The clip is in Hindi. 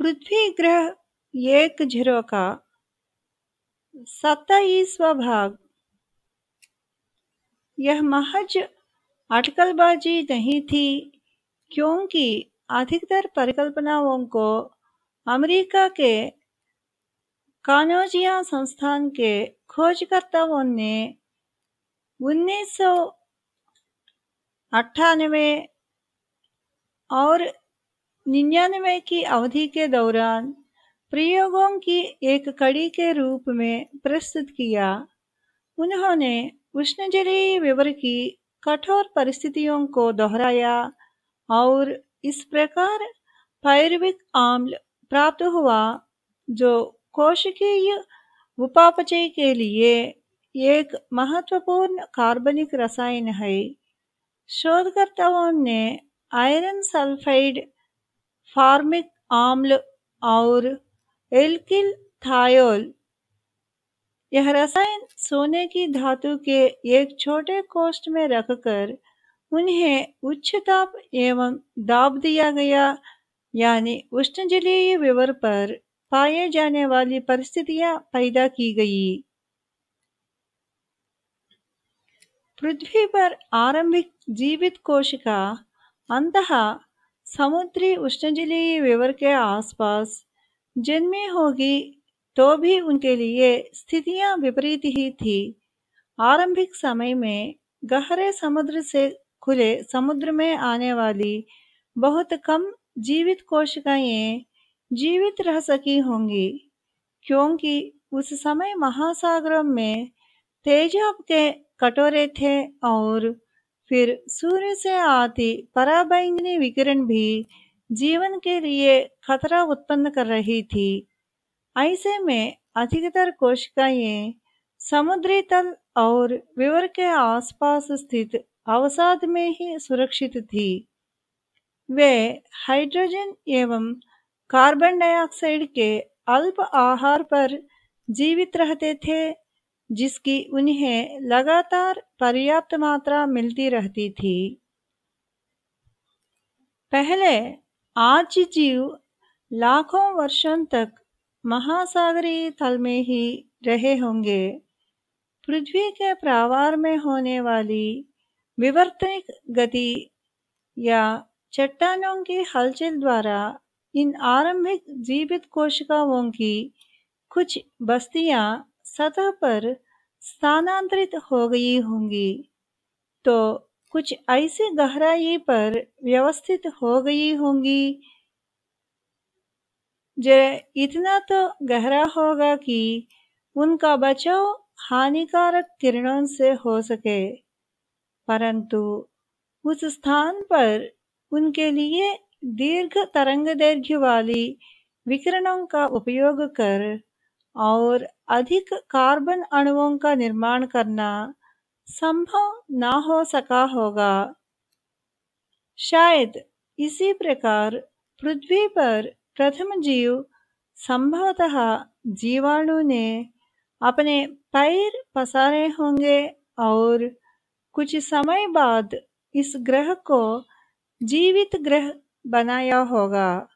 पृथ्वी ग्रह एक झिरो का सत्ताईसवा भाग। यह महज अटकलबाजी नहीं थी, क्योंकि अधिकतर परिकल्पनाओं को अमेरिका के कानोजिया संस्थान के खोजकर्ताओं ने उन्नीस सौ अट्ठानवे और निन्यानवे की अवधि के दौरान प्रयोगों की एक कड़ी के रूप में प्रस्तुत किया। उन्होंने उष्णजलीय विवर की कठोर परिस्थितियों को दोहराया और इस प्रकार पायरविक आम्ल प्राप्त हुआ, जो कोशिकीय उपापचय के लिए एक महत्वपूर्ण कार्बनिक रसायन है। शोधकर्ताओं ने आयरन सल्फाइड फार्मिक आम्ल और एल्किल थायोल। यह रसायन सोने की धातु के एक छोटे कोष्ठ में रखकर उन्हें उच्च ताप एवं दाब दिया गया, यानी उष्णजलीय विवर पर पाए जाने वाली परिस्थितियाँ पैदा की गई। पृथ्वी पर आरंभिक जीवित कोशिका अंतः समुद्री उष्णजलीय विवर के आसपास जन्मी होगी तो भी उनके लिए स्थितियाँ विपरीत ही थी। आरंभिक समय में गहरे समुद्र से खुले समुद्र में आने वाली बहुत कम जीवित कोशिकाएँ जीवित रह सकी होंगी, क्योंकि उस समय महासागरों में तेजाब के कटोरे थे और फिर सूर्य से आती पराबैंगनी विकिरण भी जीवन के लिए खतरा उत्पन्न कर रही थी। ऐसे में अधिकतर कोशिकाएँ समुद्री तल और विवर के आसपास स्थित अवसाद में ही सुरक्षित थी। वे हाइड्रोजन एवं कार्बन डाइऑक्साइड के अल्प आहार पर जीवित रहते थे जिसकी उन्हें लगातार पर्याप्त मात्रा मिलती रहती थी। पहले आज जीव लाखों वर्षों तक महासागरीय तल में ही रहे होंगे। पृथ्वी के प्रावार में होने वाली विवर्तनिक गति या चट्टानों की हलचल द्वारा इन आरंभिक जीवित कोशिकाओं की कुछ बस्तियाँ सतह पर स्थानांतरित हो गई होंगी। तो कुछ ऐसी गहराई पर व्यवस्थित हो गई होंगी। जो इतना तो गहरा होगा कि उनका बचाव हानिकारक किरणों से हो सके। परंतु उस स्थान पर उनके लिए दीर्घ तरंग दैर्घ्य वाली विकिरणों का उपयोग कर और अधिक कार्बन अणुओं का निर्माण करना संभव न हो सका होगा। शायद इसी प्रकार पृथ्वी पर प्रथम जीव संभवतः जीवाणु ने अपने पैर पसारे होंगे और कुछ समय बाद इस ग्रह को जीवित ग्रह बनाया होगा।